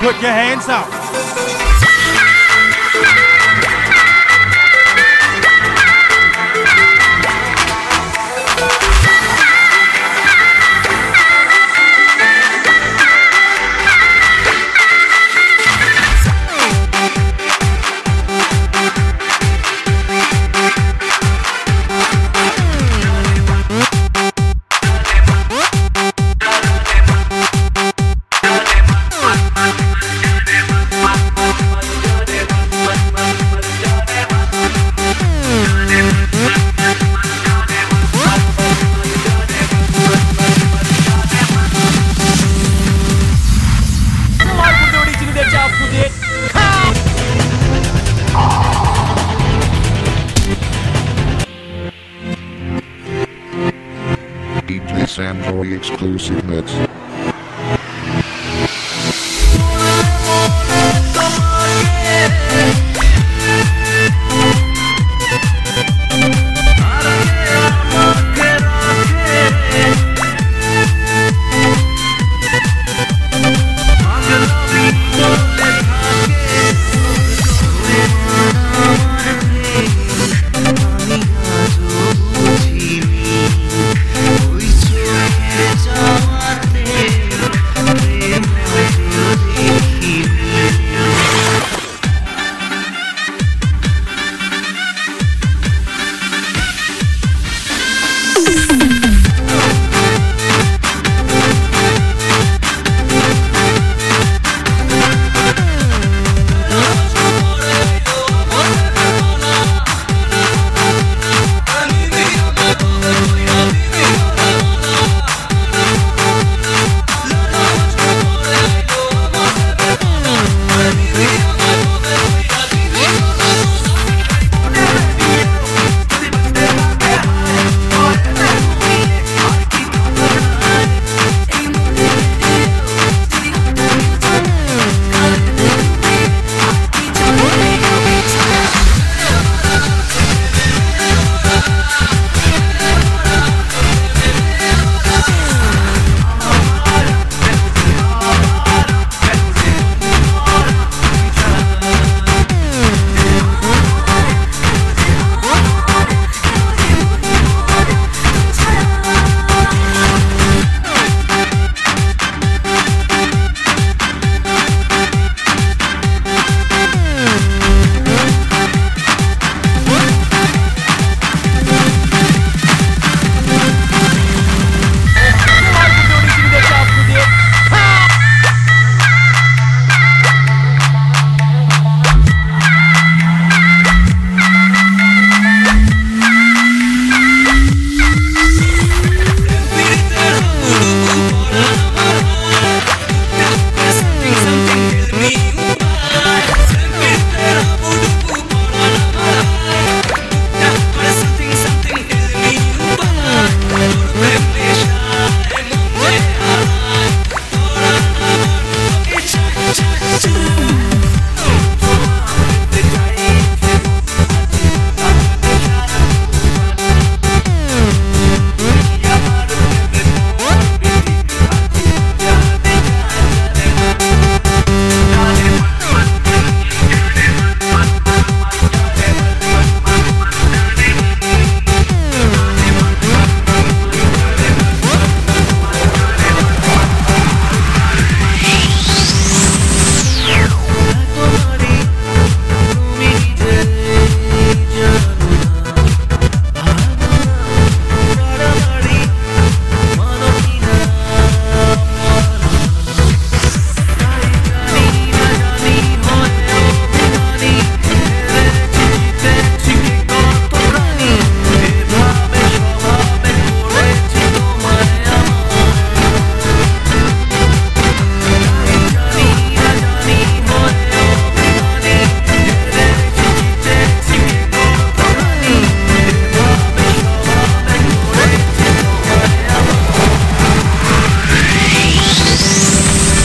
Put your hands up. DJ Samboy exclusive mix.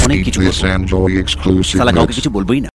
অনেক কিছু বলব। শালা কাউকে কিছু বলবোই না।